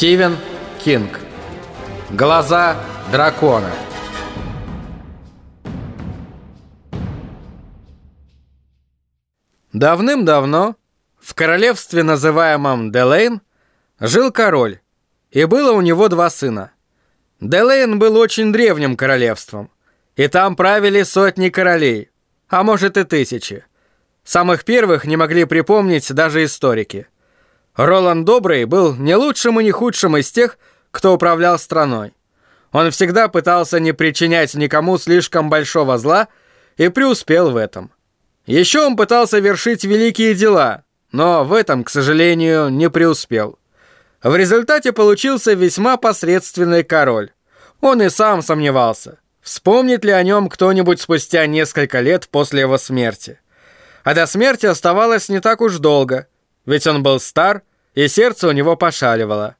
Стивен Кинг. Глаза дракона. Давным-давно в королевстве, называемом Делейн, жил король, и было у него два сына. Делейн был очень древним королевством, и там правили сотни королей, а может и тысячи. Самых первых не могли припомнить даже историки. Роланд Добрый был не лучшим и не худшим из тех, кто управлял страной. Он всегда пытался не причинять никому слишком большого зла и преуспел в этом. Еще он пытался вершить великие дела, но в этом, к сожалению, не преуспел. В результате получился весьма посредственный король. Он и сам сомневался, вспомнит ли о нем кто-нибудь спустя несколько лет после его смерти. А до смерти оставалось не так уж долго, ведь он был стар, и сердце у него пошаливало.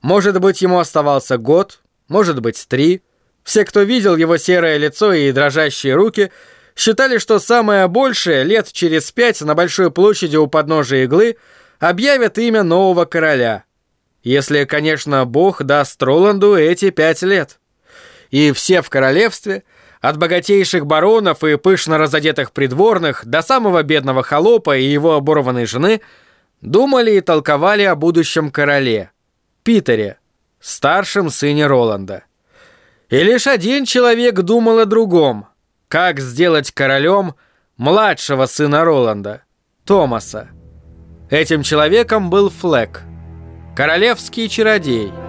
Может быть, ему оставался год, может быть, три. Все, кто видел его серое лицо и дрожащие руки, считали, что самое большее, лет через пять на Большой площади у подножия иглы, объявят имя нового короля. Если, конечно, Бог даст Роланду эти пять лет. И все в королевстве, от богатейших баронов и пышно разодетых придворных до самого бедного холопа и его оборванной жены, думали и толковали о будущем короле, Питере, старшем сыне Роланда. И лишь один человек думал о другом – как сделать королем младшего сына Роланда, Томаса. Этим человеком был Флэк, королевский чародей –